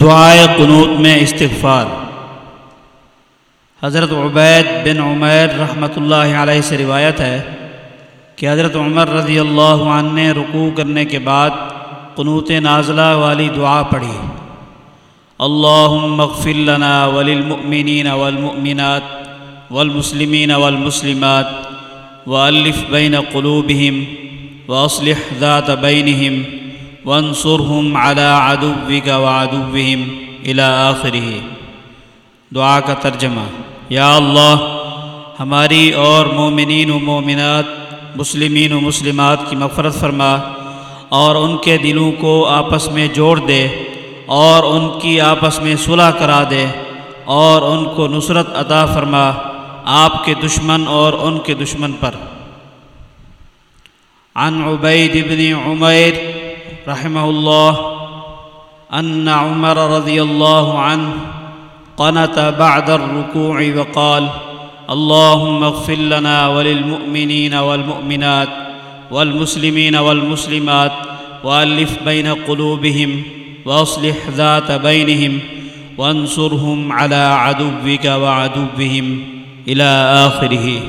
دعائے قنوت میں استغفار۔ حضرت عبید بن عمیر رحمۃ اللہ علیہ سے روایت ہے کہ حضرت عمر رضی اللہ عنہ نے رکوع کرنے کے بعد قنوت نازلہ والی دعا پڑھی۔ اللہ لنا وللمؤمنین والمؤمنات والمسلمین والمسلمات والف بین قلوبہم واصلح ذات بینہم ونصرهم على عدوك وعدوهم الى آخره. دعا کا ترجمہ، یا اللہ، ہماری اور مومنین و مومنات، مسلمین و مسلمات کی مغفرت فرما اور ان کے دلوں کو آپس میں جوڑ دے اور ان کی آپس میں صلح کرا دے اور ان کو نصرت عطا فرما آپ کے دشمن اور ان کے دشمن پر۔ عن عبید بن عمیر رحمه الله أن عمر رضي الله عنه قنت بعد الركوع وقال اللهم اغفر لنا وللمؤمنين والمؤمنات والمسلمين والمسلمات وألف بين قلوبهم وأصلح ذات بينهم وانصرهم على عدوك وعدوهم إلى آخره.